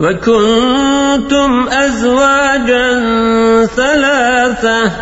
وكنتم أزواجا ثلاثة.